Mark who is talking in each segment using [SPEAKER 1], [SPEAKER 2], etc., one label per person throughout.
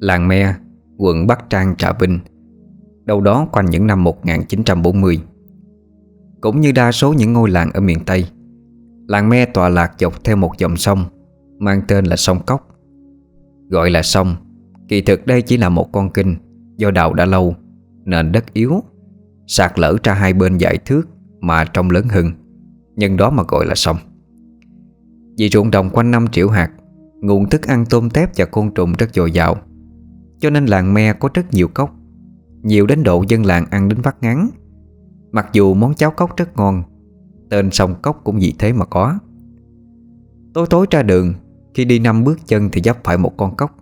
[SPEAKER 1] Làng Me, quận Bắc Trang Trà Vinh Đâu đó quanh những năm 1940 Cũng như đa số những ngôi làng ở miền Tây Làng Me tọa lạc dọc theo một dòng sông Mang tên là sông Cốc. Gọi là sông Kỳ thực đây chỉ là một con kinh Do đào đã lâu Nền đất yếu Sạt lở ra hai bên dải thước Mà trông lớn hơn Nhưng đó mà gọi là sông. Vì ruộng đồng quanh năm triệu hạt Nguồn thức ăn tôm tép và côn trùng rất dồi dào cho nên làng me có rất nhiều cốc. Nhiều đến độ dân làng ăn đến vắt ngắn Mặc dù món cháo cốc rất ngon, Tên sông cốc cũng vì thế mà có. Tối tối ra đường, Khi đi năm bước chân thì dấp phải một con cốc.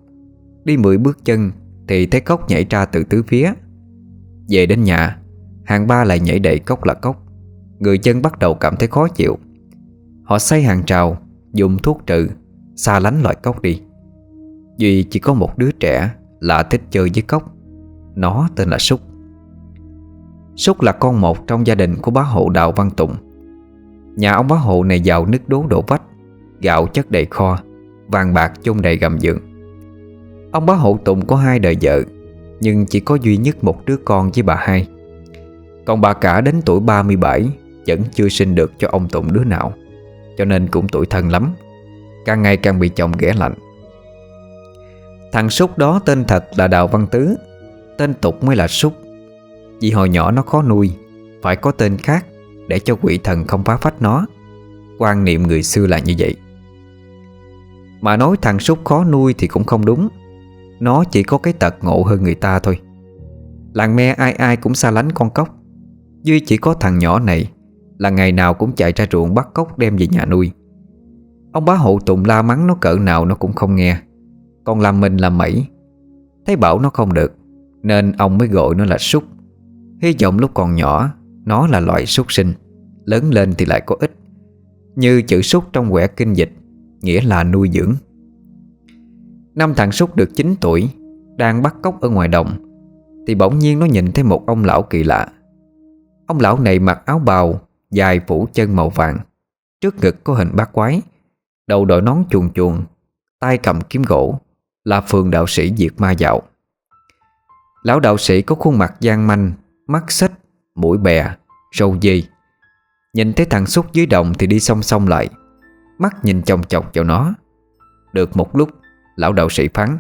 [SPEAKER 1] Đi 10 bước chân Thì thấy cốc nhảy ra từ tứ phía. Về đến nhà, Hàng ba lại nhảy đầy cốc là cốc. Người chân bắt đầu cảm thấy khó chịu. Họ xây hàng trào, Dùng thuốc trừ, Xa lánh loại cốc đi. Duy chỉ có một đứa trẻ là thích chơi với cốc. Nó tên là Súc. Súc là con một trong gia đình của bá hộ Đào Văn Tụng. Nhà ông bá hộ này giàu nứt đố đổ vách, Gạo chất đầy kho, Vàng bạc chôn đầy gầm giường. Ông bá hộ Tụng có hai đời vợ, Nhưng chỉ có duy nhất một đứa con với bà hai. Còn bà cả đến tuổi 37 Vẫn chưa sinh được cho ông Tụng đứa nào, Cho nên cũng tuổi thân lắm. Càng ngày càng bị chồng ghẻ lạnh. Thằng Súc đó tên thật là Đào Văn Tứ. Tên tục mới là Súc. Vì hồi nhỏ nó khó nuôi, Phải có tên khác Để cho quỷ thần không phá phách nó. Quan niệm người xưa là như vậy. Mà nói thằng Súc khó nuôi thì cũng không đúng. Nó chỉ có cái tật ngộ hơn người ta thôi. Làng me ai ai cũng xa lánh con cóc. Duy chỉ có thằng nhỏ này Là ngày nào cũng chạy ra ruộng bắt cóc đem về nhà nuôi. Ông bá hộ Tùng la mắng nó cỡ nào nó cũng không nghe. Còn làm mình làm mẩy Thấy bảo nó không được, Nên ông mới gọi nó là súc. Hy vọng lúc còn nhỏ, Nó là loại súc sinh. Lớn lên thì lại có ích. Như chữ súc trong quẻ kinh dịch, Nghĩa là nuôi dưỡng. Năm thằng súc được 9 tuổi, Đang bắt cóc ở ngoài đồng, Thì bỗng nhiên nó nhìn thấy một ông lão kỳ lạ. Ông lão này mặc áo bào, Dài phủ chân màu vàng. Trước ngực có hình bát quái, Đầu đội nón chuồn chuồn, tay cầm kiếm gỗ. Là phường đạo sĩ diệt ma dạo. Lão đạo sĩ có khuôn mặt gian manh Mắt xích, mũi bè, râu dây. Nhìn thấy thằng xúc dưới đồng Thì đi song song lại. Mắt nhìn chồng chọc vào nó. Được một lúc Lão đạo sĩ phán.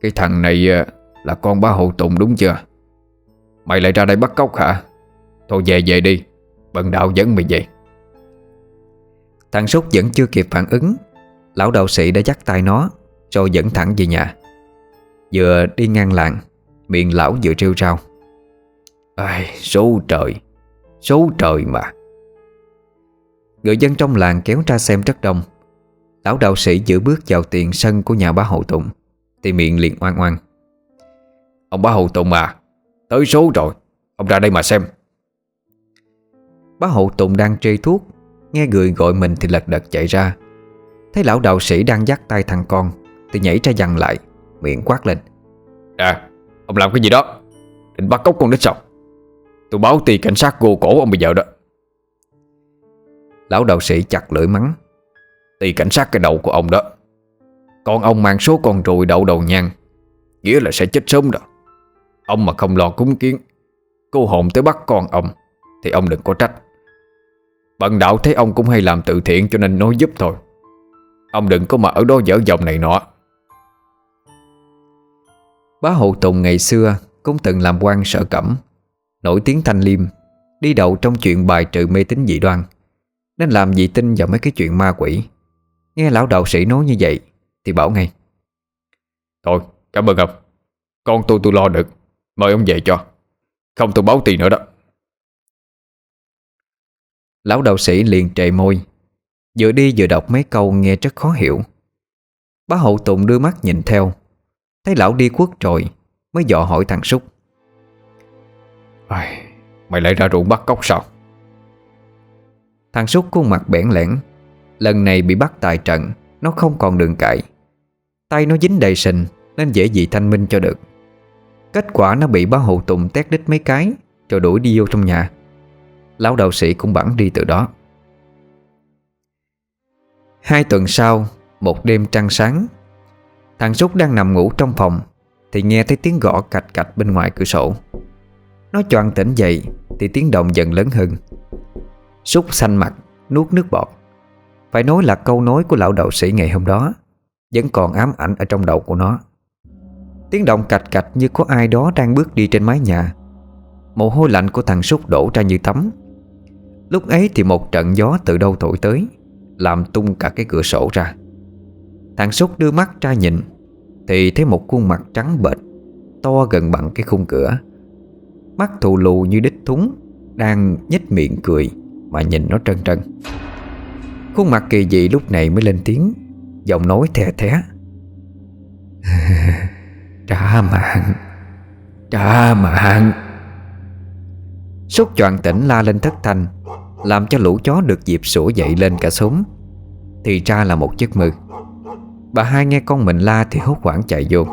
[SPEAKER 1] Cái thằng này à, là con bá hộ tùng đúng chưa? Mày lại ra đây bắt cóc hả? Thôi về về đi Bần đạo dẫn mày về. Thằng Súc vẫn chưa kịp phản ứng Lão đạo sĩ đã dắt tay nó. Rồi dẫn thẳng về nhà. Vừa đi ngang làng Miệng lão vừa rêu rao. Ai, số trời Số trời mà. Người dân trong làng kéo ra xem rất đông. Lão đạo sĩ giữ bước vào tiền sân của nhà bá hậu tụng Thì miệng liền oan oan Ông bá hậu tụng à Tới số rồi Ông ra đây mà xem. Bá hậu tụng đang trê thuốc Nghe người gọi mình thì lật đật chạy ra. Thấy lão đạo sĩ đang dắt tay thằng con thì nhảy ra dằn lại Miệng quát lên. À ông làm cái gì đó? Định bắt cóc con đích sao? Tôi báo tì cảnh sát gô cổ ông bây giờ đó. Lão đạo sĩ chặt lưỡi mắng. Tì cảnh sát cái đầu của ông đó. Còn ông mang số con ruồi đậu đầu nhang Nghĩa là sẽ chết sớm đó. Ông mà không lo cúng kiến Cô hồn tới bắt con ông Thì ông đừng có trách. Bận đạo thấy ông cũng hay làm từ thiện cho nên nói giúp thôi. Ông đừng có mà ở đó dở dòng này nọ Bá Hộ Tùng ngày xưa cũng từng làm quan sở cẩm Nổi tiếng thanh liêm Đi đầu trong chuyện bài trừ mê tín dị đoan. Nên làm gì tin vào mấy cái chuyện ma quỷ? Nghe lão đạo sĩ nói như vậy Thì bảo ngay. Thôi cảm ơn ông. Con tôi tôi lo được. Mời ông về cho. Không tôi báo tiền nữa đó. Lão đạo sĩ liền trề môi. Vừa đi vừa đọc mấy câu nghe rất khó hiểu. Bá hậu tụng đưa mắt nhìn theo Thấy lão đi quất rồi Mới dọ hỏi thằng Súc. Ai, Mày lại ra ruộng bắt cóc sao? Thằng Súc khuôn mặt bẽn lẽn. Lần này bị bắt tại trận Nó không còn đường cãi. Tay nó dính đầy sình Nên dễ gì thanh minh cho được. Kết quả nó bị bá hộ tùng tét đít mấy cái Rồi đuổi đi vô trong nhà. Lão đạo sĩ cũng bẵng đi từ đó. Hai tuần sau Một đêm trăng sáng Thằng Súc đang nằm ngủ trong phòng, Thì nghe thấy tiếng gõ cạch cạch bên ngoài cửa sổ. Nó choàng tỉnh dậy, Thì tiếng động dần lớn hơn. Súc xanh mặt, Nuốt nước bọt. Phải nói là câu nói của lão đạo sĩ ngày hôm đó, Vẫn còn ám ảnh ở trong đầu của nó. Tiếng động cạch cạch như có ai đó đang bước đi trên mái nhà. Mồ hôi lạnh của thằng Súc đổ ra như tắm Lúc ấy thì một trận gió từ đâu thổi tới, Làm tung cả cái cửa sổ ra. Thằng Súc đưa mắt ra nhìn thì thấy một khuôn mặt trắng bệch, To gần bằng cái khung cửa. Mắt thù lù như đích thúng, Đang nhếch miệng cười Mà nhìn nó trân trân. Khuôn mặt kỳ dị lúc này mới lên tiếng, Giọng nói thè thé. Trả mạng Trả mạng. Sốt choàng tỉnh la lên thất thanh, Làm cho lũ chó được dịp sủa dậy lên cả súng Thì ra là một giấc mơ. Bà hai nghe con mình la thì hốt hoảng chạy vô.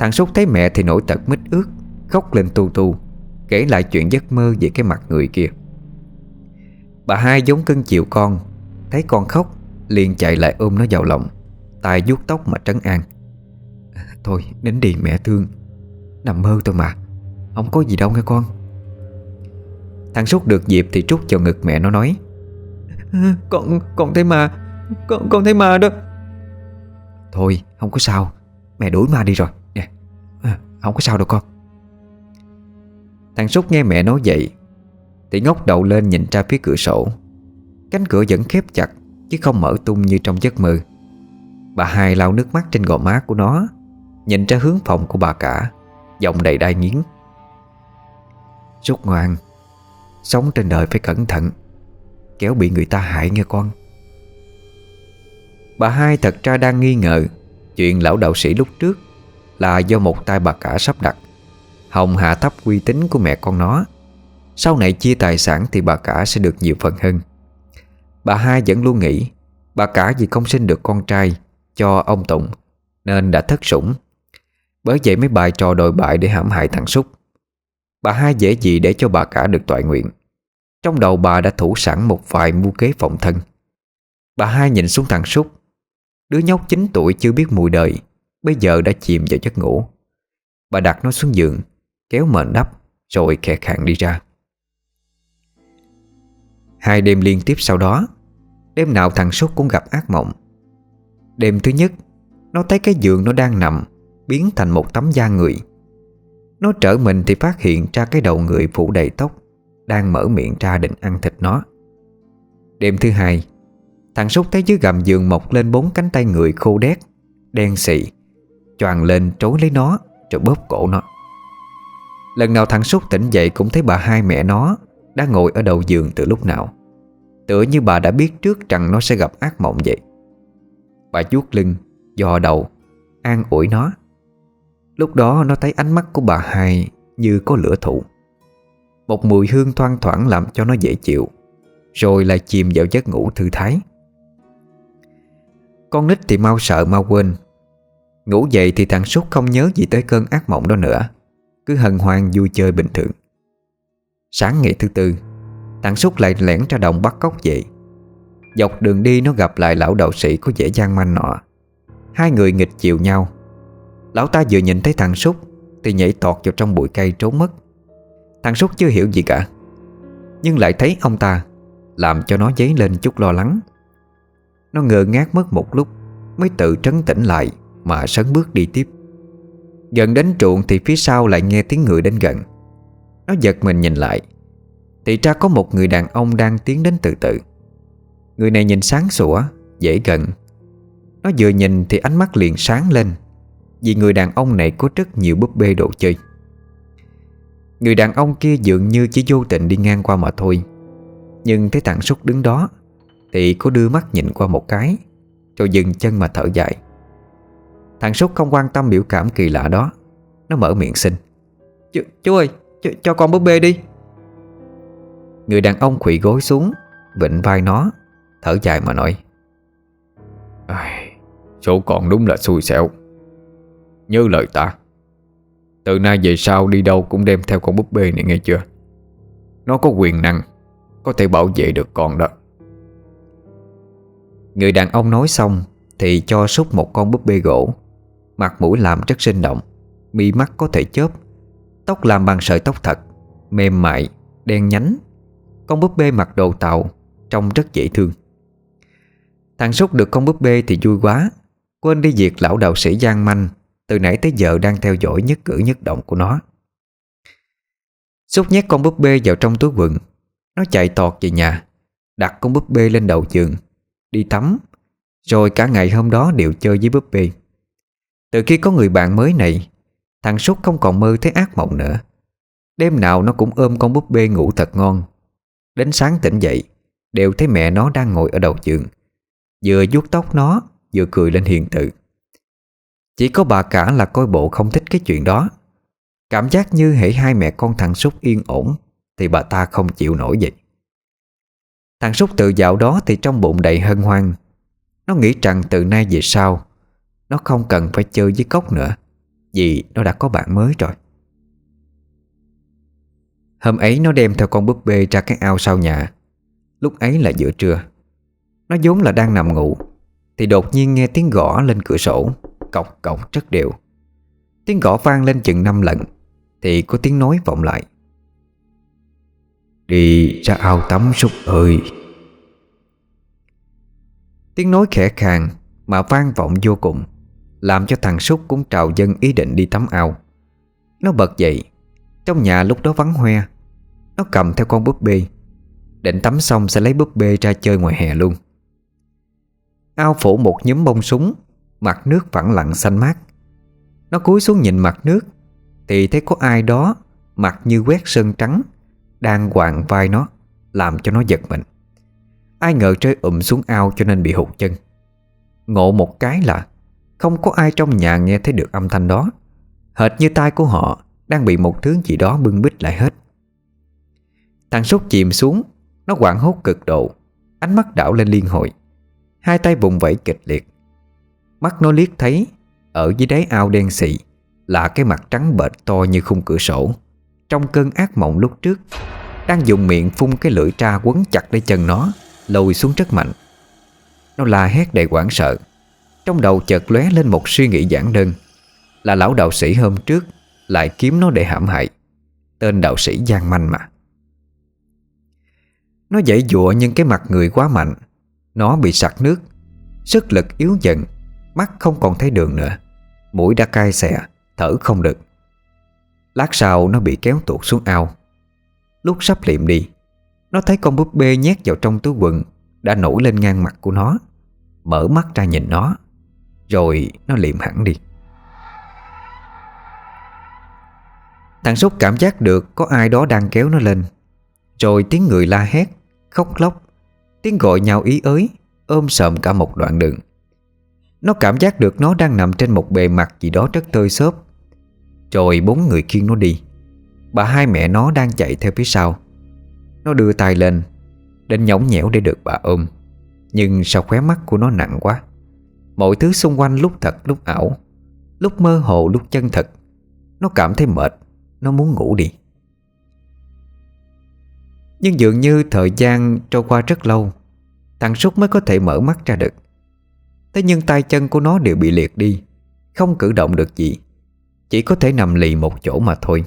[SPEAKER 1] Thằng Súc thấy mẹ thì nổi tật mít ướt, Khóc lên tu tu, Kể lại chuyện giấc mơ về cái mặt người kia. Bà hai giống cưng chiều con, Thấy con khóc, liền chạy lại ôm nó vào lòng, tay vuốt tóc mà trấn an. Thôi đến đi mẹ thương, Nằm mơ thôi mà, Không có gì đâu nghe con. Thằng Súc được dịp thì trút vào ngực mẹ nó nói Con con thấy ma, Con con thấy ma đó. Thôi không có sao. Mẹ đuổi ma đi rồi. Nè Không có sao đâu con. Thằng Súc nghe mẹ nói vậy Thì ngóc đầu lên nhìn ra phía cửa sổ. Cánh cửa vẫn khép chặt Chứ không mở tung như trong giấc mơ. Bà hai lau nước mắt trên gò má của nó Nhìn ra hướng phòng của bà cả Giọng đầy đai nghiến. Súc ngoan Sống trên đời phải cẩn thận Kéo bị người ta hại nghe con Bà hai thật ra đang nghi ngờ Chuyện lão đạo sĩ lúc trước Là do một tay bà cả sắp đặt. Hồng hạ thấp uy tín của mẹ con nó. Sau này chia tài sản Thì bà cả sẽ được nhiều phần hơn. Bà hai vẫn luôn nghĩ Bà cả vì không sinh được con trai Cho ông Tụng Nên đã thất sủng. Bởi vậy mới bài trò đồi bại để hãm hại thằng Súc. Bà hai dễ gì để cho bà cả được toại nguyện. Trong đầu bà đã thủ sẵn một vài mưu kế phòng thân. Bà hai nhìn xuống thằng Súc Đứa nhóc 9 tuổi chưa biết mùi đời, Bây giờ đã chìm vào giấc ngủ. Bà đặt nó xuống giường, Kéo mền đắp Rồi khẽ khàng đi ra. Hai đêm liên tiếp sau đó, Đêm nào thằng Súc cũng gặp ác mộng. Đêm thứ nhất, Nó thấy cái giường nó đang nằm, Biến thành một tấm da người. Nó trở mình thì phát hiện ra cái đầu người phủ đầy tóc, Đang mở miệng ra định ăn thịt nó. Đêm thứ hai Thằng Súc thấy dưới gầm giường mọc lên bốn cánh tay người khô đét, Đen xị, Choàng lên trối lấy nó Rồi bóp cổ nó. Lần nào thằng Súc tỉnh dậy cũng thấy bà hai mẹ nó Đã ngồi ở đầu giường từ lúc nào. Tựa như bà đã biết trước rằng nó sẽ gặp ác mộng vậy. Bà chuốt lưng, Dò đầu, An ủi nó. Lúc đó nó thấy ánh mắt của bà hai Như có lửa thụ. Một mùi hương thoang thoảng làm cho nó dễ chịu, Rồi lại chìm vào giấc ngủ thư thái. Con nít thì mau sợ mau quên. Ngủ dậy thì thằng Súc không nhớ gì tới cơn ác mộng đó nữa. Cứ hân hoan vui chơi bình thường. Sáng ngày thứ tư, Thằng Súc lại lẻn ra đồng bắt cóc dậy Dọc đường đi nó gặp lại lão đạo sĩ có vẻ gian manh nọ. Hai người nghịch chiều nhau. Lão ta vừa nhìn thấy thằng Súc Thì nhảy tọt vào trong bụi cây trốn mất. Thằng Súc chưa hiểu gì cả, Nhưng lại thấy ông ta Làm cho nó dấy lên chút lo lắng. Nó ngơ ngác mất một lúc, Mới tự trấn tĩnh lại Mà sấn bước đi tiếp. Gần đến truộng thì phía sau lại nghe tiếng người đến gần. Nó giật mình nhìn lại. Thì ra có một người đàn ông đang tiến đến từ từ. Người này nhìn sáng sủa, Dễ gần. Nó vừa nhìn thì ánh mắt liền sáng lên, Vì người đàn ông này có rất nhiều búp bê đồ chơi. Người đàn ông kia dường như chỉ vô tình đi ngang qua mà thôi. Nhưng thấy thằng Súc đứng đó thì có đưa mắt nhìn qua một cái, Rồi dừng chân mà thở dài. Thằng Súc không quan tâm biểu cảm kỳ lạ đó. Nó mở miệng xin. Ch Chú ơi ch cho con búp bê đi. Người đàn ông khủy gối xuống Vịnh vai nó, Thở dài mà nói. Số con đúng là xui xẻo. Nhớ lời ta. Từ nay về sau đi đâu cũng đem theo con búp bê này nghe chưa? Nó có quyền năng, Có thể bảo vệ được con đó. Người đàn ông nói xong Thì cho xúc một con búp bê gỗ. Mặt mũi làm rất sinh động Mi mắt có thể chớp Tóc làm bằng sợi tóc thật Mềm mại, đen nhánh. Con búp bê mặc đồ tạo Trông rất dễ thương. Thằng Súc được con búp bê thì vui quá Quên đi việc lão đạo sĩ Giang Manh Từ nãy tới giờ đang theo dõi nhất cử nhất động của nó. Súc nhét con búp bê vào trong túi quần Nó chạy tọt về nhà Đặt con búp bê lên đầu giường. Đi tắm, Rồi cả ngày hôm đó đều chơi với búp bê. Từ khi có người bạn mới này, Thằng Súc không còn mơ thấy ác mộng nữa. Đêm nào nó cũng ôm con búp bê ngủ thật ngon. Đến sáng tỉnh dậy, Đều thấy mẹ nó đang ngồi ở đầu giường, Vừa vuốt tóc nó, Vừa cười lên hiền tự Chỉ có bà cả là coi bộ không thích cái chuyện đó. Cảm giác như hễ hai mẹ con thằng Súc yên ổn, Thì bà ta không chịu nổi vậy. Thằng Súc tự dạo đó thì trong bụng đầy hân hoan. Nó nghĩ rằng từ nay về sau, Nó không cần phải chơi với cốc nữa, Vì nó đã có bạn mới rồi. Hôm ấy nó đem theo con búp bê ra cái ao sau nhà. Lúc ấy là giữa trưa. Nó vốn là đang nằm ngủ, Thì đột nhiên nghe tiếng gõ lên cửa sổ Cọc cọc rất đều Tiếng gõ vang lên chừng năm lần, Thì có tiếng nói vọng lại. Đi ra ao tắm súc ơi. Tiếng nói khẽ khàng Mà vang vọng vô cùng, Làm cho thằng Súc cũng trào dân ý định đi tắm ao. Nó bật dậy, Trong nhà lúc đó vắng hoe, Nó cầm theo con búp bê, Định tắm xong sẽ lấy búp bê ra chơi ngoài hè luôn. Ao phủ một nhúm bông súng, Mặt nước phẳng lặng xanh mát. Nó cúi xuống nhìn mặt nước, Thì thấy có ai đó, Mặt như quét sơn trắng đang quạng vai nó, Làm cho nó giật mình. Ai ngờ rơi ụm xuống ao cho nên bị hụt chân. Ngộ một cái là Không có ai trong nhà nghe thấy được âm thanh đó. Hệt như tai của họ Đang bị một thứ gì đó bưng bít lại hết. Thằng sốt chìm xuống, Nó quảng hốt cực độ, Ánh mắt đảo lên liên hồi. Hai tay vùng vẫy kịch liệt. Mắt nó liếc thấy, Ở dưới đáy ao đen xị Là cái mặt trắng bệch to như khung cửa sổ. Trong cơn ác mộng lúc trước. Đang dùng miệng phun cái lưỡi tra quấn chặt lấy chân nó Lùi xuống rất mạnh. Nó la hét đầy quảng sợ. Trong đầu chợt lóe lên một suy nghĩ giản đơn, Là lão đạo sĩ hôm trước Lại kiếm nó để hãm hại. Tên đạo sĩ Giang Manh mà. Nó dãy dụa nhưng cái mặt người quá mạnh, Nó bị sặc nước, Sức lực yếu dần, Mắt không còn thấy đường nữa. Mũi đã cay xè, Thở không được. Lát sau nó bị kéo tuột xuống ao. Lúc sắp liệm đi, Nó thấy con búp bê nhét vào trong túi quần Đã nổi lên ngang mặt của nó, Mở mắt ra nhìn nó, Rồi nó liệm hẳn đi. Thằng Súc cảm giác được Có ai đó đang kéo nó lên, Rồi tiếng người la hét, Khóc lóc, Tiếng gọi nhau ý ới, Ôm sợm cả một đoạn đường. Nó cảm giác được nó đang nằm trên một bề mặt gì đó rất tơi xốp. Rồi bốn người khiêng nó đi. Bà hai mẹ nó đang chạy theo phía sau. Nó đưa tay lên đến nhõng nhẽo để được bà ôm. Nhưng sao khóe mắt của nó nặng quá? Mọi thứ xung quanh lúc thật, lúc ảo, Lúc mơ hồ, lúc chân thật. Nó cảm thấy mệt, Nó muốn ngủ đi. Nhưng dường như thời gian trôi qua rất lâu, Thằng Súc mới có thể mở mắt ra được. Thế nhưng tay chân của nó đều bị liệt đi, Không cử động được gì. Chỉ có thể nằm lì một chỗ mà thôi.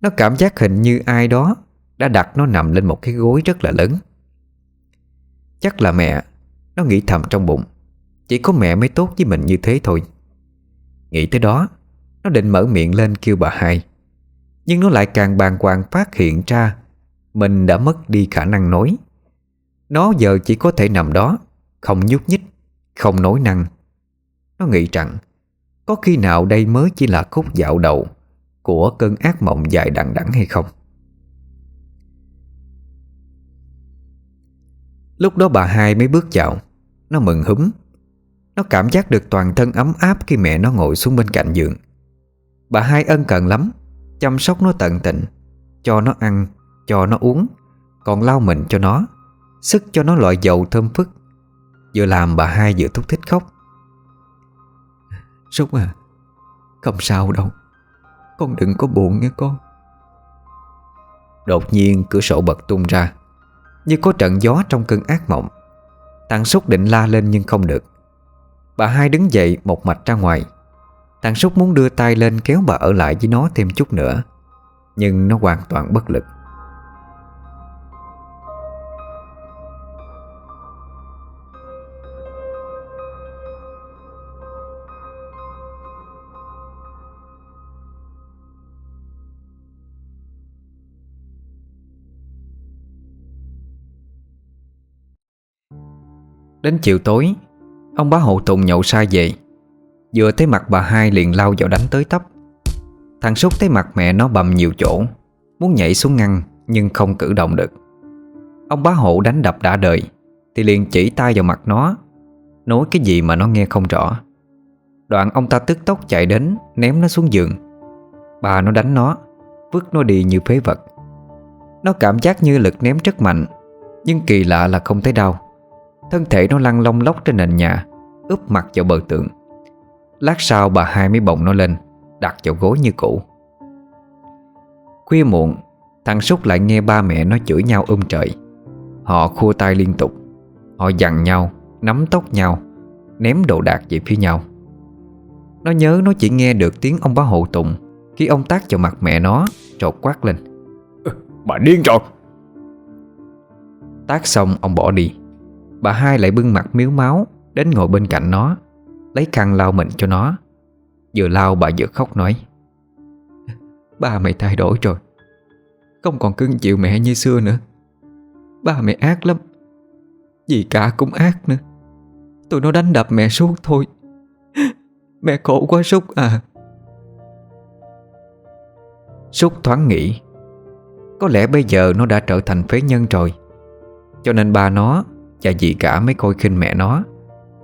[SPEAKER 1] Nó cảm giác hình như ai đó Đã đặt nó nằm lên một cái gối rất là lớn. Chắc là mẹ, Nó nghĩ thầm trong bụng. Chỉ có mẹ mới tốt với mình như thế thôi. Nghĩ tới đó, Nó định mở miệng lên kêu bà hai. Nhưng nó lại càng bàng hoàng phát hiện ra Mình đã mất đi khả năng nói. Nó giờ chỉ có thể nằm đó, Không nhúc nhích, Không nói năng. Nó nghĩ rằng có khi nào đây mới chỉ là khúc dạo đầu Của cơn ác mộng dài đằng đẵng hay không? Lúc đó bà hai mới bước vào Nó mừng húm. Nó cảm giác được toàn thân ấm áp Khi mẹ nó ngồi xuống bên cạnh giường. Bà hai ân cần lắm Chăm sóc nó tận tình Cho nó ăn, cho nó uống Còn lau mình cho nó Sức cho nó loại dầu thơm phức. Vừa làm bà hai vừa thúc thích khóc. Súc à Không sao đâu. Con đừng có buồn nghe con. Đột nhiên cửa sổ bật tung ra, Như có trận gió trong cơn ác mộng. Tàng Súc định la lên nhưng không được. Bà hai đứng dậy một mạch ra ngoài. Tàng Súc muốn đưa tay lên kéo bà ở lại với nó thêm chút nữa, Nhưng nó hoàn toàn bất lực. Đến chiều tối, Ông bá hộ Tùng nhậu sai về. Vừa thấy mặt bà hai liền lao vào đánh tới tấp. Thằng Súc thấy mặt mẹ nó bầm nhiều chỗ, Muốn nhảy xuống ngăn Nhưng không cử động được. Ông bá hộ đánh đập đã đời, Thì liền chỉ tay vào mặt nó, Nói cái gì mà nó nghe không rõ. Đoạn ông ta tức tốc chạy đến, Ném nó xuống giường. Bà nó đánh nó, Vứt nó đi như phế vật. Nó cảm giác như lực ném rất mạnh, Nhưng kỳ lạ là không thấy đau. Thân thể nó lăn lông lóc trên nền nhà Úp mặt vào bờ tượng Lát sau bà hai mới bồng nó lên Đặt vào gối như cũ. Khuya muộn Thằng Súc lại nghe ba mẹ nó chửi nhau um trời. Họ khua tay liên tục. Họ dằn nhau Nắm tóc nhau Ném đồ đạc về phía nhau. Nó nhớ nó chỉ nghe được tiếng ông bá hộ tùng Khi ông tác vào mặt mẹ nó Trột quát lên.
[SPEAKER 2] Bà điên rồi.
[SPEAKER 1] Tác xong ông bỏ đi Bà hai lại bưng mặt miếu máu Đến ngồi bên cạnh nó, Lấy khăn lau mình cho nó. Vừa lau bà vừa khóc nói, Ba mày thay đổi rồi, Không còn cưng chịu mẹ như xưa nữa. Ba mẹ ác lắm gì cả cũng ác nữa. Tụi nó đánh đập mẹ suốt thôi, Mẹ khổ quá Súc à. Súc thoáng nghĩ, Có lẽ bây giờ nó đã trở thành phế nhân rồi, Cho nên ba nó và dì cả mới coi khinh mẹ nó.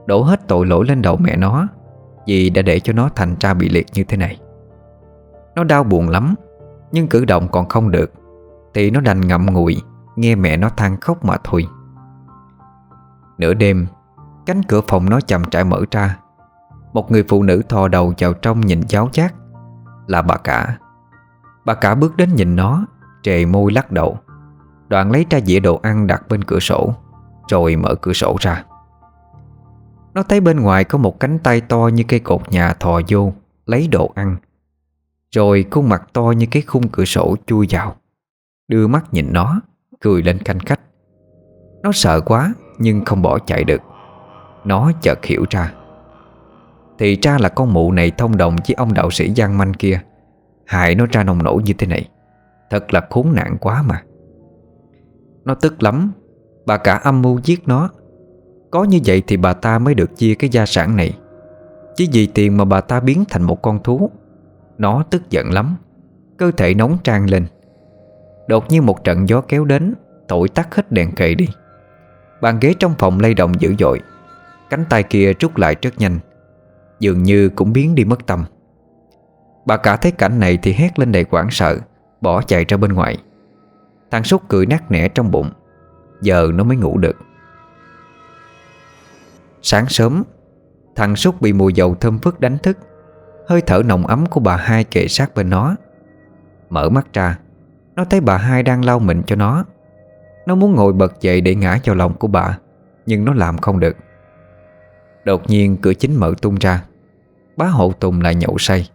[SPEAKER 1] Đổ hết tội lỗi lên đầu mẹ nó, Vì đã để cho nó thành ra bị liệt như thế này. Nó đau buồn lắm, Nhưng cử động còn không được, Thì nó đành ngậm ngùi, Nghe mẹ nó than khóc mà thôi. Nửa đêm, Cánh cửa phòng nó chậm trải mở ra. Một người phụ nữ thò đầu vào trong nhìn giáo giác, Là bà cả. Bà cả bước đến nhìn nó, Trề môi lắc đầu, Đoạn lấy ra dĩa đồ ăn đặt bên cửa sổ. Rồi mở cửa sổ ra. Nó thấy bên ngoài có một cánh tay to như cây cột nhà thò vô, Lấy đồ ăn. Rồi khuôn mặt to như cái khung cửa sổ chui vào. Đưa mắt nhìn nó, Cười lên canh khách. Nó sợ quá, nhưng không bỏ chạy được. Nó chợt hiểu ra. Thì ra là con mụ này thông đồng với ông đạo sĩ Giang Manh kia. Hại nó ra nông nổ như thế này. Thật là khốn nạn quá mà. Nó tức lắm Bà cả âm mưu giết nó. Có như vậy thì bà ta mới được chia cái gia sản này. Chỉ vì tiền mà bà ta biến thành một con thú. Nó tức giận lắm. Cơ thể nóng trang lên. Đột nhiên một trận gió kéo đến, Thổi tắt hết đèn kệ đi. Bàn ghế trong phòng lay động dữ dội. Cánh tay kia rút lại rất nhanh. Dường như cũng biến đi mất tâm. Bà cả thấy cảnh này thì hét lên đầy quảng sợ, Bỏ chạy ra bên ngoài. Thằng súc cười nát nẻ trong bụng. Giờ nó mới ngủ được. Sáng sớm, Thằng Súc bị mùi dầu thơm phức đánh thức. Hơi thở nồng ấm của bà hai kệ sát bên nó. Mở mắt ra, Nó thấy bà hai đang lau mình cho nó. Nó muốn ngồi bật dậy để ngã vào lòng của bà, Nhưng nó làm không được. Đột nhiên, cửa chính mở tung ra. Bá hộ Tùng lại nhậu say.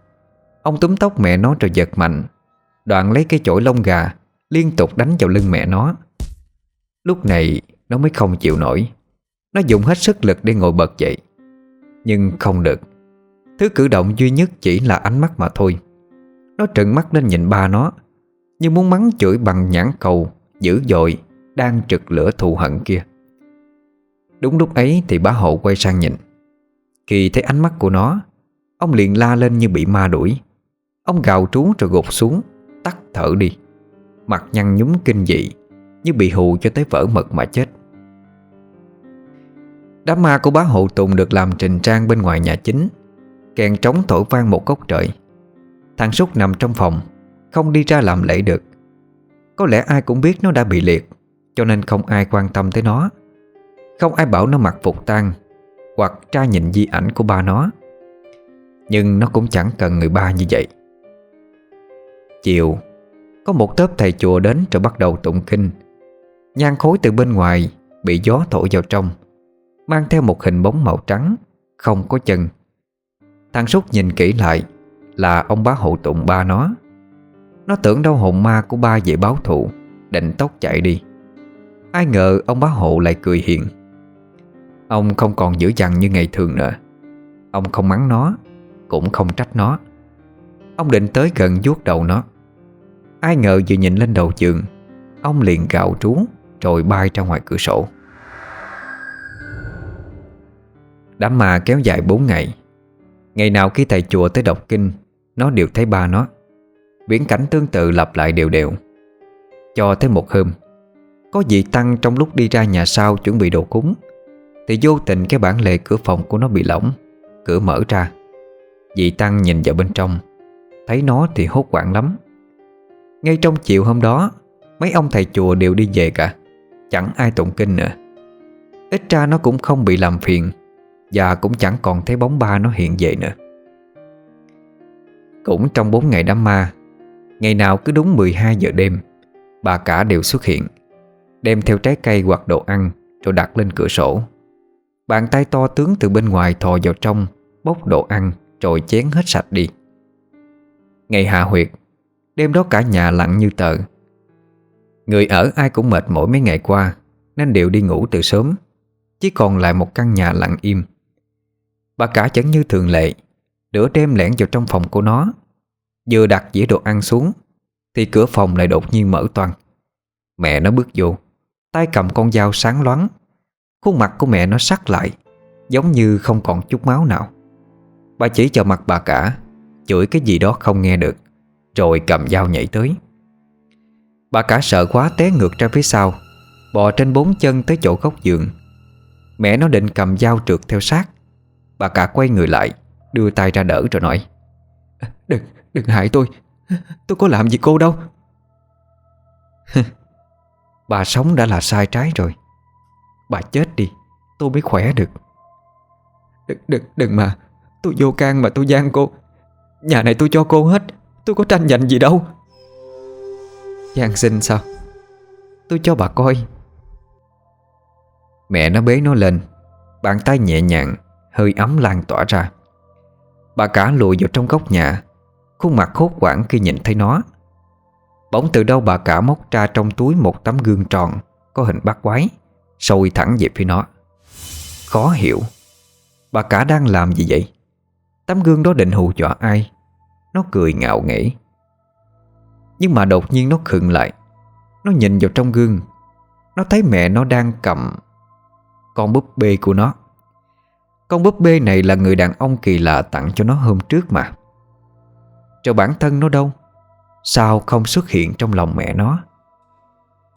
[SPEAKER 1] Ông túm tóc mẹ nó rồi giật mạnh. Đoạn lấy cái chổi lông gà, Liên tục đánh vào lưng mẹ nó. Lúc này, nó mới không chịu nổi. Nó dùng hết sức lực để ngồi bật dậy. Nhưng không được. Thứ cử động duy nhất chỉ là ánh mắt mà thôi. Nó trợn mắt lên nhìn ba nó, Như muốn mắng chửi bằng nhãn cầu, Dữ dội, Đang trực lửa thù hận kia. Đúng lúc ấy thì bá hộ quay sang nhìn. Khi thấy ánh mắt của nó, Ông liền la lên như bị ma đuổi. Ông gào trú rồi gục xuống, Tắt thở đi. Mặt nhăn nhúm kinh dị. Như bị hù cho tới vỡ mật mà chết. Đám ma của bá hộ Tùng được làm trình trang bên ngoài nhà chính, Kèn trống thổi vang một góc trời. Thằng Súc nằm trong phòng, Không đi ra làm lễ được. Có lẽ ai cũng biết nó đã bị liệt, Cho nên không ai quan tâm tới nó. Không ai bảo nó mặc phục tang, Hoặc tra nhìn di ảnh của ba nó. Nhưng nó cũng chẳng cần người ba như vậy. Chiều, Có một tớp thầy chùa đến rồi bắt đầu tụng kinh. Nhan khối từ bên ngoài Bị gió thổi vào trong, Mang theo một hình bóng màu trắng, Không có chân. Thằng Súc nhìn kỹ lại Là ông bá hộ tụng ba nó. Nó tưởng đâu hồn ma của ba về báo thù, Định tốc chạy đi. Ai ngờ ông bá hộ lại cười hiền. Ông không còn dữ dằn như ngày thường nữa. Ông không mắng nó, Cũng không trách nó. Ông định tới gần vuốt đầu nó. Ai ngờ vừa nhìn lên đầu giường, Ông liền gạo trú. Rồi bay ra ngoài cửa sổ. Đám ma kéo dài 4 ngày. Ngày nào khi thầy chùa tới đọc kinh, Nó đều thấy ba nó. Viễn cảnh tương tự lặp lại đều đều. Cho tới một hôm, Có vị tăng trong lúc đi ra nhà sau Chuẩn bị đồ cúng, Thì vô tình cái bản lề cửa phòng của nó bị lỏng, Cửa mở ra. Vị tăng nhìn vào bên trong, Thấy nó thì hốt hoảng lắm. Ngay trong chiều hôm đó, Mấy ông thầy chùa đều đi về cả. Chẳng ai tụng kinh nữa. Ít ra nó cũng không bị làm phiền, Và cũng chẳng còn thấy bóng ba nó hiện về nữa. Cũng trong 4 ngày đám ma, Ngày nào cứ đúng 12 giờ đêm, Bà cả đều xuất hiện, Đem theo trái cây hoặc đồ ăn Rồi đặt lên cửa sổ. Bàn tay to tướng từ bên ngoài thò vào trong Bốc đồ ăn Rồi chén hết sạch đi. Ngày hạ huyệt, Đêm đó cả nhà lặng như tờ. Người ở ai cũng mệt mỏi mấy ngày qua, Nên đều đi ngủ từ sớm, Chỉ còn lại một căn nhà lặng im. Bà cả chẳng như thường lệ, Nửa đêm lẻn vào trong phòng của nó. Vừa đặt dĩa đồ ăn xuống, Thì cửa phòng lại đột nhiên mở toang. Mẹ nó bước vô, Tay cầm con dao sáng loáng. Khuôn mặt của mẹ nó sắc lại, Giống như không còn chút máu nào. Bà chỉ cho mặt bà cả, Chửi cái gì đó không nghe được, Rồi cầm dao nhảy tới. Bà cả sợ quá té ngược ra phía sau Bò trên bốn chân tới chỗ góc giường. Mẹ nó định cầm dao trượt theo sát Bà cả quay người lại Đưa tay ra đỡ rồi nói Đừng, đừng hại tôi. Tôi có làm gì cô đâu. Bà sống đã là sai trái rồi. Bà chết đi Tôi mới khỏe được. Đừng, đừng, đừng mà. Tôi vô can mà tôi gian cô. Nhà này tôi cho cô hết Tôi có tranh giành gì đâu Giang sinh sao? Tôi cho bà coi. Mẹ nó bế nó lên. Bàn tay nhẹ nhàng, Hơi ấm lan tỏa ra. Bà cả lùi vào trong góc nhà. Khuôn mặt hốt hoảng khi nhìn thấy nó. Bỗng từ đâu bà cả móc ra trong túi một tấm gương tròn, Có hình bát quái, Sôi thẳng về phía nó. Khó hiểu. Bà cả đang làm gì vậy? Tấm gương đó định hù dọa ai? Nó cười ngạo nghễ. Nhưng mà đột nhiên nó khựng lại. Nó nhìn vào trong gương. Nó thấy mẹ nó đang cầm Con búp bê của nó. Con búp bê này là người đàn ông kỳ lạ tặng cho nó hôm trước mà. Cho bản thân nó đâu? Sao không xuất hiện trong lòng mẹ nó?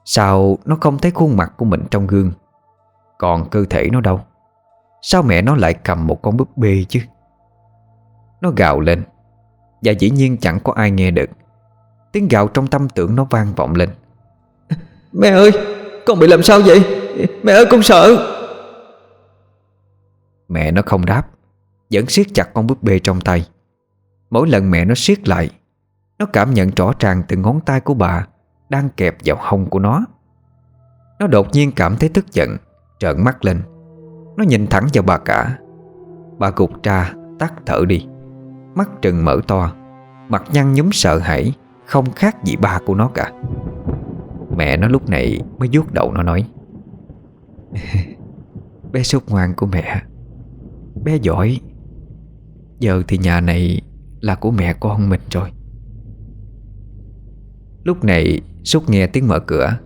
[SPEAKER 1] Sao nó không thấy khuôn mặt của mình trong gương? Còn cơ thể nó đâu? Sao mẹ nó lại cầm một con búp bê chứ? Nó gào lên. Và dĩ nhiên chẳng có ai nghe được. Tiếng gào trong tâm tưởng nó vang vọng lên. Mẹ ơi Con bị làm sao vậy? Mẹ ơi con sợ. Mẹ nó không đáp Vẫn siết chặt con búp bê trong tay. Mỗi lần mẹ nó siết lại Nó cảm nhận rõ ràng từ ngón tay của bà Đang kẹp vào hông của nó. Nó đột nhiên cảm thấy tức giận Trợn mắt lên. Nó nhìn thẳng vào bà cả. Bà gục ra tắt thở đi. Mắt trừng mở to Mặt nhăn nhúm sợ hãi không khác gì ba của nó cả. Mẹ nó lúc này mới vuốt đầu nó nói, Bé sốt ngoan của mẹ. Bé giỏi. Giờ thì nhà này là của mẹ con mình rồi. Lúc này Súc nghe tiếng mở cửa.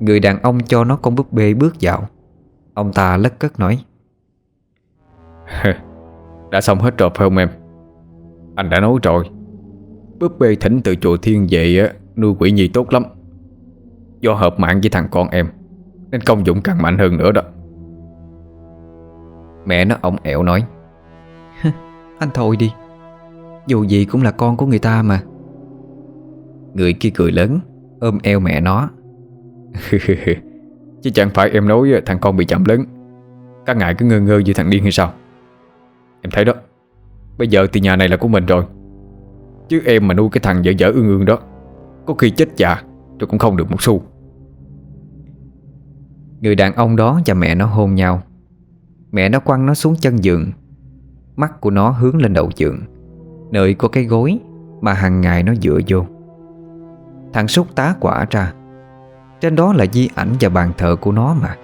[SPEAKER 1] Người đàn ông cho nó con búp bê bước vào. Ông ta lất cất nói,
[SPEAKER 2] Đã xong hết rồi phải không em? Anh đã nói rồi. Búp bê thỉnh từ chùa thiên về á, Nuôi quỷ nhi tốt lắm. Do hợp mạng với thằng con em Nên công dụng càng mạnh hơn nữa đó.
[SPEAKER 1] Mẹ nó ổng ẻo nói. Anh thôi đi. Dù gì cũng là con của người ta mà. Người kia cười lớn Ôm eo mẹ nó.
[SPEAKER 2] Chứ chẳng phải em nói thằng con bị chậm lớn. Các ngài cứ ngơ ngơ như thằng điên hay sao? Em thấy đó Bây giờ thì nhà này là của mình rồi Chứ em mà nuôi cái thằng dở dở ương ương đó, Có khi chết già, tôi cũng không được một xu.
[SPEAKER 1] Người đàn ông đó và mẹ nó hôn nhau. Mẹ nó quăng nó xuống chân giường. Mắt của nó hướng lên đầu giường. Nơi có cái gối Mà hàng ngày nó dựa vô. Thằng súc tá quả ra. Trên đó là di ảnh và bàn thờ của nó mà.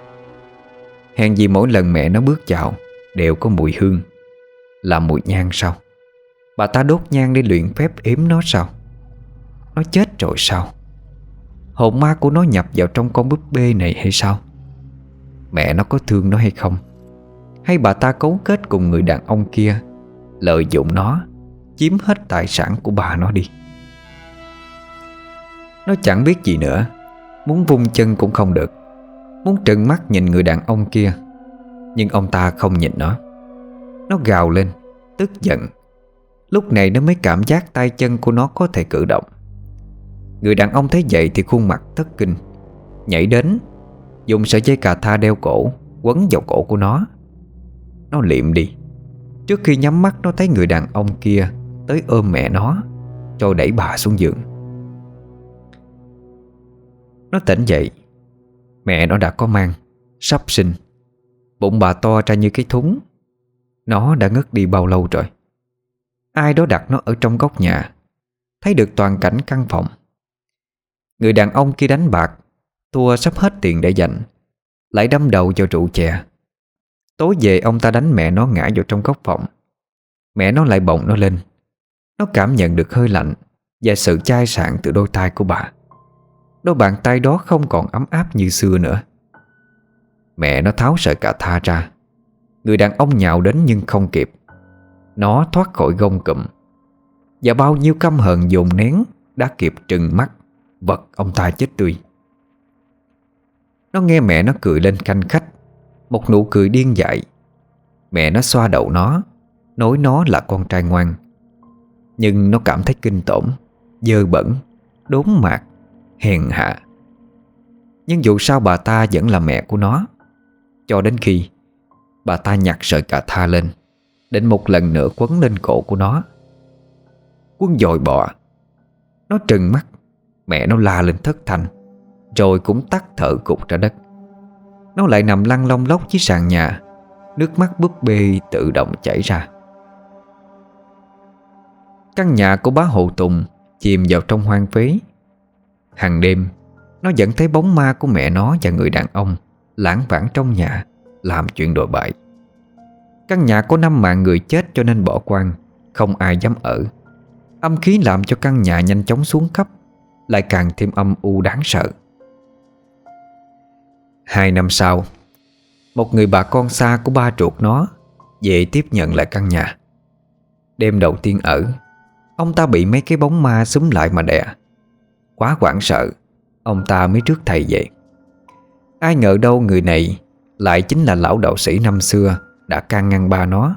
[SPEAKER 1] Hèn gì mỗi lần mẹ nó bước vào, Đều có mùi hương, Là mùi nhang sao Bà ta đốt nhang để luyện phép yếm nó sao? Nó chết rồi sao? Hồn ma của nó nhập vào trong con búp bê này hay sao? Mẹ nó có thương nó hay không? Hay bà ta cấu kết cùng người đàn ông kia, Lợi dụng nó, Chiếm hết tài sản của bà nó đi? Nó chẳng biết gì nữa, Muốn vung chân cũng không được, Muốn trừng mắt nhìn người đàn ông kia. Nhưng ông ta không nhìn nó. Nó gào lên, Tức giận Lúc này nó mới cảm giác tay chân của nó có thể cử động. Người đàn ông thấy vậy thì khuôn mặt thất kinh, Nhảy đến, Dùng sợi dây cà tha đeo cổ, Quấn vào cổ của nó. Nó liệm đi. Trước khi nhắm mắt, nó thấy người đàn ông kia Tới ôm mẹ nó Rồi đẩy bà xuống giường. Nó tỉnh dậy. Mẹ nó đã có mang, Sắp sinh. Bụng bà to ra như cái thúng. Nó đã ngất đi bao lâu rồi? Ai đó đặt nó ở trong góc nhà. Thấy được toàn cảnh căn phòng. Người đàn ông kia đánh bạc. Thua sắp hết tiền để dành Lại đâm đầu vào rượu chè. Tối về ông ta đánh mẹ nó ngã vào trong góc phòng. Mẹ nó lại bồng nó lên. Nó cảm nhận được hơi lạnh Và sự chai sạn từ đôi tay của bà. Đôi bàn tay đó không còn ấm áp như xưa nữa. Mẹ nó tháo sợi cà tha ra. Người đàn ông nhào đến nhưng không kịp. Nó thoát khỏi gông cụm. Và bao nhiêu căm hận dồn nén Đã kịp trừng mắt, Vật ông ta chết tươi. Nó nghe mẹ nó cười lên canh khách, Một nụ cười điên dại. Mẹ nó xoa đầu nó, Nói nó là con trai ngoan. Nhưng nó cảm thấy kinh tởm, Dơ bẩn, Đốn mạc, Hèn hạ. Nhưng dù sao bà ta vẫn là mẹ của nó. Cho đến khi Bà ta nhặt sợi cà tha lên Định một lần nữa quấn lên cổ của nó. Quân dội bỏ Nó trừng mắt. Mẹ nó la lên thất thanh. Rồi cũng tắt thở cục ra đất. Nó lại nằm lăn long lóc dưới sàn nhà. Nước mắt búp bê tự động chảy ra. Căn nhà của bá Hồ Tùng Chìm vào trong hoang phế. Hàng đêm, Nó vẫn thấy bóng ma của mẹ nó và người đàn ông Lãng vãng trong nhà Làm chuyện đồi bại. Căn nhà có năm mạng người chết cho nên bỏ quan Không ai dám ở. Âm khí làm cho căn nhà nhanh chóng xuống cấp, Lại càng thêm âm u đáng sợ. Hai năm sau, Một người bà con xa của ba ruột nó Về tiếp nhận lại căn nhà. Đêm đầu tiên ở, Ông ta bị mấy cái bóng ma xúm lại mà đè. Quá hoảng sợ, Ông ta mới trước thầy vậy Ai ngờ đâu người này Lại chính là lão đạo sĩ năm xưa đã can ngăn ba nó.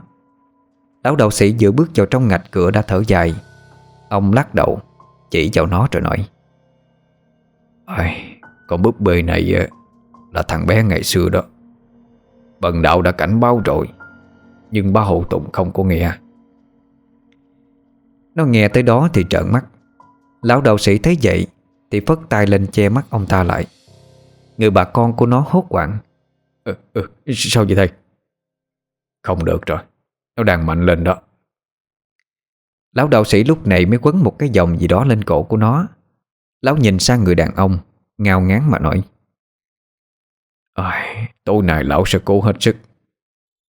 [SPEAKER 1] Lão đạo sĩ vừa bước vào trong ngạch cửa đã thở dài. Ông lắc đầu Chỉ vào nó rồi nói Ai, Con búp bê này ờ, Là thằng bé ngày xưa đó. Bần đạo đã cảnh báo rồi Nhưng ba hộ tụng không có nghe. Nó nghe tới đó thì trợn mắt. Lão đạo sĩ thấy vậy Thì phất tay lên che mắt ông ta lại. Người bà con của nó hốt quảng ừ, ờ, ừ, ờ, Sao vậy thầy? Không được rồi. Nó đang mạnh lên đó. Lão đạo sĩ lúc này mới quấn một cái vòng gì đó lên cổ của nó. Lão nhìn sang người đàn ông Ngao ngán mà nói. Ôi, Tối nay lão sẽ cố hết sức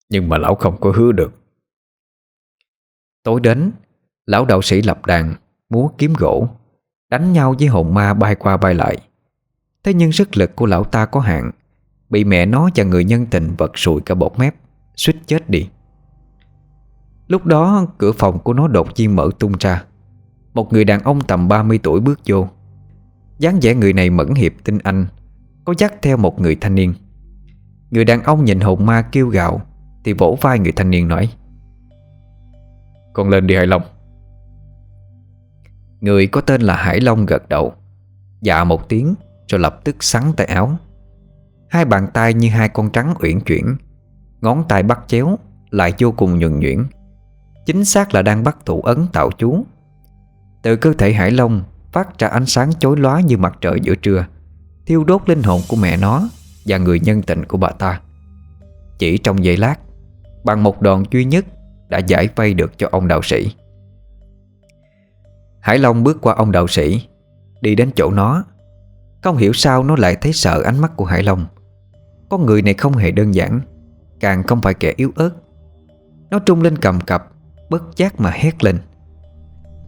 [SPEAKER 1] Nhưng mà lão không có hứa được. Tối đến Lão đạo sĩ lập đàn Múa kiếm gỗ Đánh nhau với hồn ma bay qua bay lại. Thế nhưng sức lực của lão ta có hạn Bị mẹ nó và người nhân tình vật sùi cả bột mép. Suýt chết đi. Lúc đó, cửa phòng của nó đột nhiên mở tung ra. Một người đàn ông tầm 30 tuổi bước vô. Dáng vẻ người này mẫn hiệp, tinh anh, Có dắt theo một người thanh niên. Người đàn ông nhìn hồn ma kêu gạo Thì vỗ vai người thanh niên nói, Con lên đi, Hải Long. Người có tên là Hải Long gật đầu Dạ một tiếng Rồi lập tức sắn tay áo. Hai bàn tay như hai con trắng uyển chuyển Ngón tay bắt chéo, Lại vô cùng nhuần nhuyễn. Chính xác là đang bắt thủ ấn tạo chú. Từ cơ thể Hải Long Phát ra ánh sáng chói lóa như mặt trời giữa trưa, Thiêu đốt linh hồn của mẹ nó Và người nhân tình của bà ta. Chỉ trong giây lát, Bằng một đòn duy nhất Đã giải vây được cho ông đạo sĩ. Hải Long bước qua ông đạo sĩ, Đi đến chỗ nó. Không hiểu sao nó lại thấy sợ ánh mắt của Hải Long. Con người này không hề đơn giản. Càng không phải kẻ yếu ớt. Nó trung lên cầm cập Bất giác mà hét lên.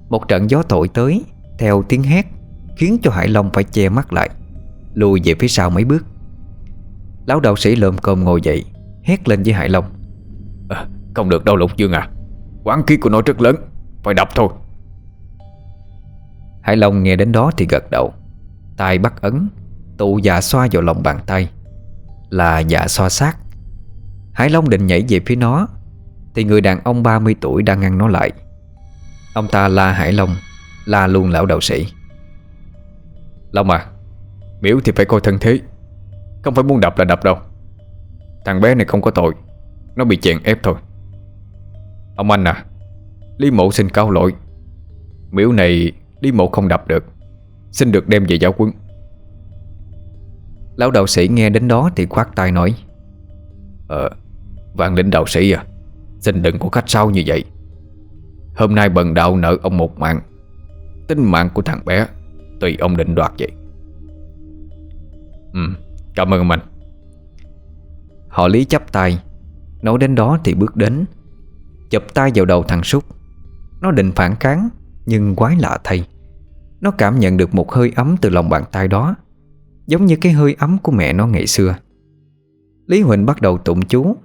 [SPEAKER 1] Một trận gió thổi tới Theo tiếng hét Khiến cho Hải Long phải che mắt lại Lùi về phía sau mấy bước. Lão đạo sĩ lượm cơm ngồi dậy Hét lên với Hải Long.
[SPEAKER 2] À, Không được đâu Lục Dương à Quán khí của nó rất lớn Phải đập thôi.
[SPEAKER 1] Hải Long nghe đến đó thì gật đầu tay bắt ấn Tụ dạ xoa vào lòng bàn tay Là dạ xoa sát Hải Long định nhảy về phía nó, Thì người đàn ông 30 tuổi đang ngăn nó lại. Ông ta la Hải Long, La luôn lão đạo sĩ.
[SPEAKER 2] Long à Miễu thì phải coi thân thế, Không phải muốn đập là đập đâu. Thằng bé này không có tội, Nó bị chèn ép thôi. Ông anh à Lý mộ xin cao lỗi. Miễu này Lý mộ không đập được, Xin được đem về giáo quân
[SPEAKER 1] Lão đạo sĩ nghe đến đó thì khoát tay nói
[SPEAKER 2] Ờ Vạn lĩnh đạo sĩ à? Xin đừng có khách sao như vậy. Hôm nay bần đạo nợ ông một mạng. Tính mạng của thằng bé, Tùy ông định đoạt vậy. Ừ Cảm ơn mình.
[SPEAKER 1] Họ lý chấp tay. Nói đến đó thì bước đến. Chụp tay vào đầu thằng Súc. Nó định phản kháng, Nhưng quái lạ thay. Nó cảm nhận được một hơi ấm từ lòng bàn tay đó. Giống như cái hơi ấm của mẹ nó ngày xưa. Lý Huỳnh bắt đầu tụng chú.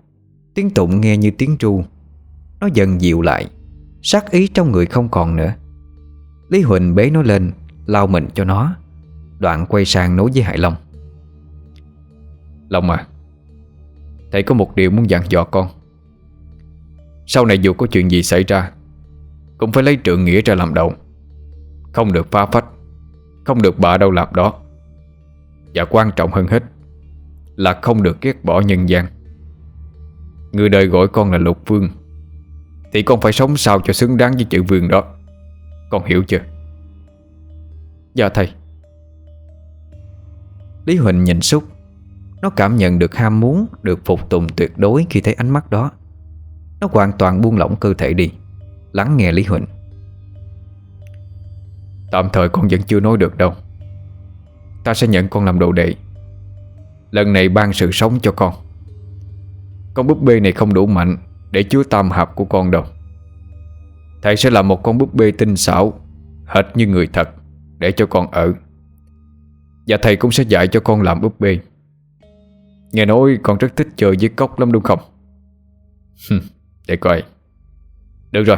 [SPEAKER 1] Tiếng tụng nghe như tiếng tru. Nó dần dịu lại. Sát ý trong người không còn nữa. Lý Huỳnh bế nó lên Lao mình cho nó. Đoạn quay sang nói với Hải Long.
[SPEAKER 2] Long à Thầy có một điều muốn dặn dò con. Sau này dù có chuyện gì xảy ra, Cũng phải lấy trượng nghĩa ra làm đầu. Không được phá phách, Không được bạ đâu làm đó. Và quan trọng hơn hết là không được ghét bỏ nhân gian. Người đời gọi con là Lục Vương, Thì con phải sống sao cho xứng đáng với chữ Vương đó? Con hiểu chưa?
[SPEAKER 1] Dạ thầy. Lý Huỳnh nhìn Súc. Nó cảm nhận được ham muốn, Được phục tùng tuyệt đối khi thấy ánh mắt đó. Nó hoàn toàn buông lỏng cơ thể đi, Lắng nghe Lý Huỳnh.
[SPEAKER 2] Tạm thời con vẫn chưa nói được đâu. Ta sẽ nhận con làm đồ đệ. Lần này ban sự sống cho con. Con búp bê này không đủ mạnh Để chứa tam hợp của con đâu. Thầy sẽ làm một con búp bê tinh xảo, Hệt như người thật, Để cho con ở. Và thầy cũng sẽ dạy cho con làm búp bê. Nghe nói con rất thích chơi với cốc lắm đúng không? Để coi. Được rồi.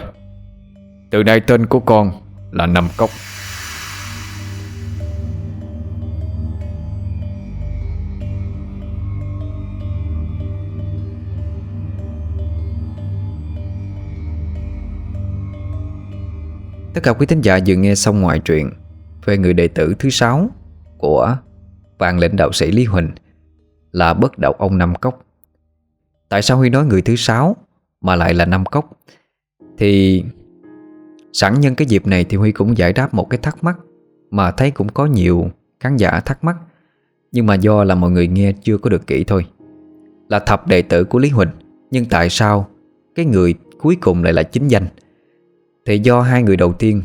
[SPEAKER 2] Từ nay tên của con là Năm Cốc.
[SPEAKER 1] Tất cả quý thính giả vừa nghe xong ngoại truyện Về người đệ tử thứ sáu Của vạn lệnh đạo sĩ Lý Huỳnh, Là bất đạo ông Năm Cốc. Tại sao Huy nói người thứ sáu Mà lại là Năm Cốc? Thì Sẵn nhân cái dịp này thì Huy cũng giải đáp một cái thắc mắc Mà thấy cũng có nhiều khán giả thắc mắc, Nhưng mà do là mọi người nghe chưa có được kỹ thôi. Là thập đệ tử của Lý Huỳnh, Nhưng tại sao Cái người cuối cùng lại là chính danh? Thì do hai người đầu tiên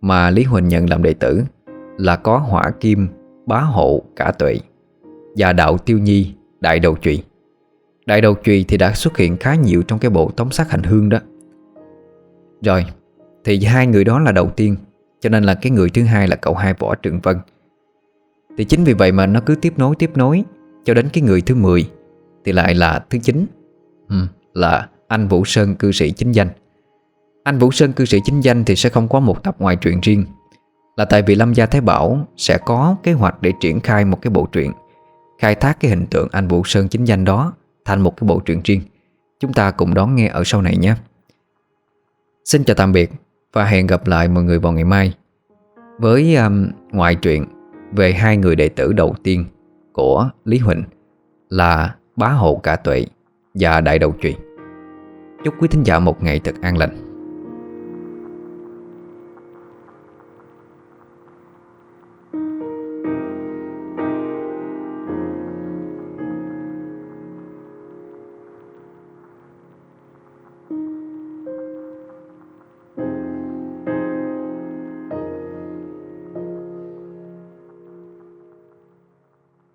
[SPEAKER 1] Mà Lý Huỳnh nhận làm đệ tử Là có hỏa kim, bá hộ, cả tuệ Và đạo tiêu nhi, đại đầu trụy Đại đầu trụy thì đã xuất hiện khá nhiều Trong cái bộ tống sát hành hương đó. Rồi Thì hai người đó là đầu tiên Cho nên là cái người thứ hai là cậu hai võ Trường Vân. Thì chính vì vậy mà nó cứ tiếp nối tiếp nối Cho đến cái người thứ 10 Thì lại là thứ 9 ừ, Là anh Vũ Sơn cư sĩ chính danh anh Vũ Sơn cư sĩ chính danh thì sẽ không có một tập ngoài truyện riêng. Là tại vì Lâm Gia Thái Bảo sẽ có kế hoạch để triển khai một cái bộ truyện Khai thác cái hình tượng anh Vũ Sơn chính danh đó thành một cái bộ truyện riêng. Chúng ta cùng đón nghe ở sau này nhé. Xin chào tạm biệt và hẹn gặp lại mọi người vào ngày mai Với um, ngoại truyện về hai người đệ tử đầu tiên của Lý Huỳnh là Bá Hộ Cả Tuệ và Đại Đầu Truyện Chúc quý thính giả một ngày thật an lành.